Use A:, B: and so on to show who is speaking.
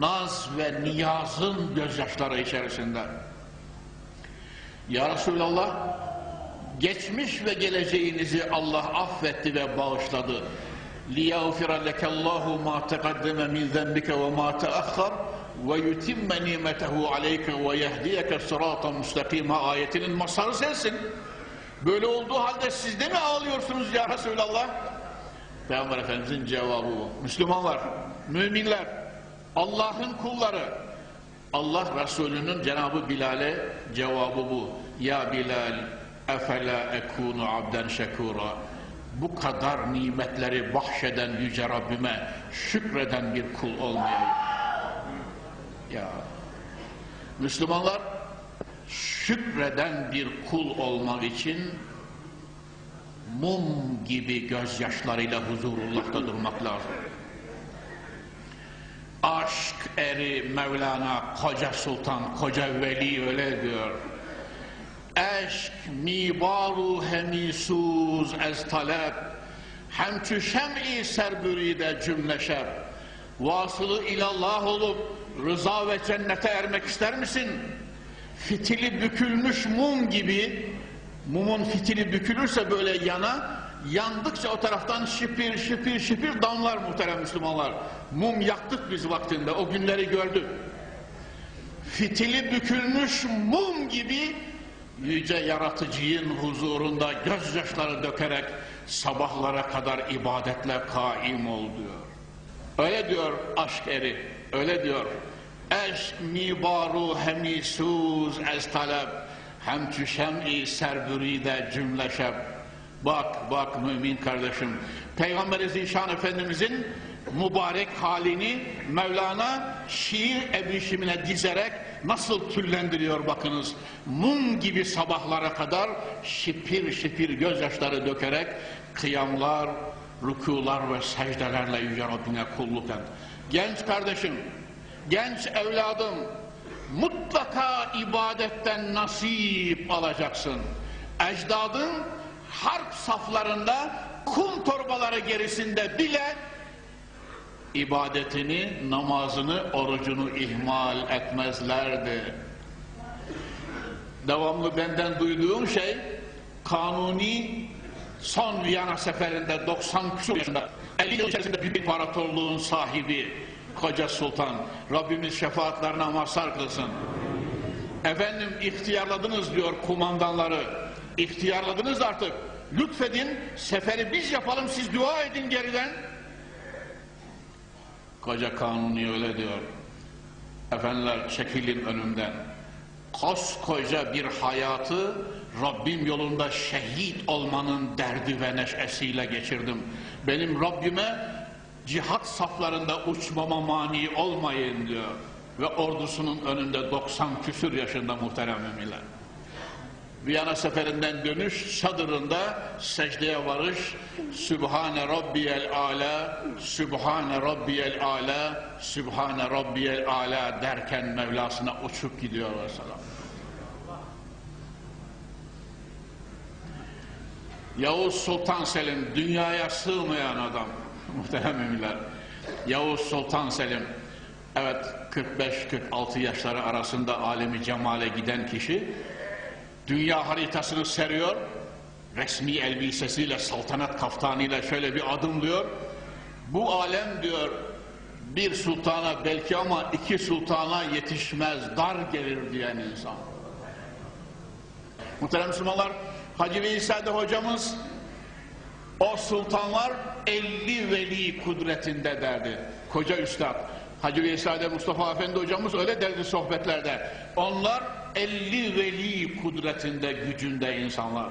A: naz ve niyazın gözyaşları içerisinde. Ya Resulallah, geçmiş ve geleceğinizi Allah affetti ve bağışladı. لِيَغْفِرَ لَكَ اللّٰهُ مَا تَقَدَّمَ مِنْ ذَنْبِكَ وَمَا تَأَخَّرْ وَيُتِمَّ نِعْمَتَهُ عَلَيْكَ وَيَهْدِيَكَ صِرَاطًا مُسْتَقِيمًا ayetinin masarı sensin. Böyle olduğu halde siz de mi ağlıyorsunuz ya Resulallah? Peygamber Efendimizin cevabı bu. Müslümanlar, müminler, Allah'ın kulları, Allah Resulü'nün Cenabı Bilal'e cevabı bu. Ya Bilal, efela ekunu abden şekura. Bu kadar nimetleri bahşeden Yüce Rabbime şükreden bir kul olmayayım. Ya Müslümanlar şükreden bir kul olmak için mum gibi gözyaşlarıyla huzurullah'ta durmak lazım. Aşk eri Mevlana Koca Sultan, Koca Veli öyle diyor. Eşk mibaru hemisuz ez talep Hemçü şem'i serbüride cümle şer Vasılı ilallah olup rıza ve cennete ermek ister misin? Fitili bükülmüş mum gibi Mumun fitili bükülürse böyle yana Yandıkça o taraftan şipir şipir şipir damlar muhterem Müslümanlar. Mum yaktık biz vaktinde o günleri gördük. Fitili bükülmüş mum gibi yüce yaratıcının huzurunda gözyaşları dökerek sabahlara kadar ibadetle kaim ol diyor. Öyle diyor aşk eri, öyle diyor. Eşk mibaru hemisuz ez talep hem şem'i serbüride cümle şeb. Bak bak mümin kardeşim. Peygamber-i Zişan Efendimizin mübarek halini Mevlana şiir ebişimine dizerek nasıl tüllendiriyor bakınız. Mum gibi sabahlara kadar şipir şipir gözyaşları dökerek kıyamlar, rükular ve secdelerle Yüce Rabbine kulluk. Genç kardeşim, genç evladım, mutlaka ibadetten nasip alacaksın. Ecdadın harp saflarında kum torbaları gerisinde bile ibadetini, namazını, orucunu ihmal etmezlerdi. Devamlı benden duyduğum şey kanuni son Viyana seferinde 90 küsur yaşında 50 yıl içerisinde büyük imparatorluğun sahibi Koca Sultan Rabbimiz şefaatlerine mazhar kılsın. Efendim ihtiyarladınız diyor kumandanları. İhtiyarladınız artık. Lütfedin seferi biz yapalım siz dua edin geriden. Koca Kanuni öyle diyor. Efendiler çekilin önümden. Koskoca bir hayatı Rabbim yolunda şehit olmanın derdi ve neşesiyle geçirdim. Benim Rabbime cihat saflarında uçmama mani olmayın diyor. Ve ordusunun önünde 90 küsür yaşında muhterem müminler. Viyana seferinden dönüş çadırında secdeye varış Sübhane Rabbiyel Ala Sübhane Rabbiyel Ala Sübhane Rabbiyel Ala derken Mevlasına uçup gidiyor mesela. Yavuz Sultan Selim dünyaya sığmayan adam muhterem müminler. Yavuz Sultan Selim evet 45-46 yaşları arasında alemi cemale giden kişi dünya haritasını seriyor resmi elbisesiyle saltanat kaftanıyla şöyle bir adımlıyor bu alem diyor bir sultana belki ama iki sultana yetişmez dar gelir diyen insan muhterem Müslümanlar Hacı Veysade hocamız o sultanlar 50 veli kudretinde derdi. Koca üstad. Hacı Veysade Mustafa Efendi hocamız öyle derdi sohbetlerde. Onlar 50 veli kudretinde, gücünde insanlar.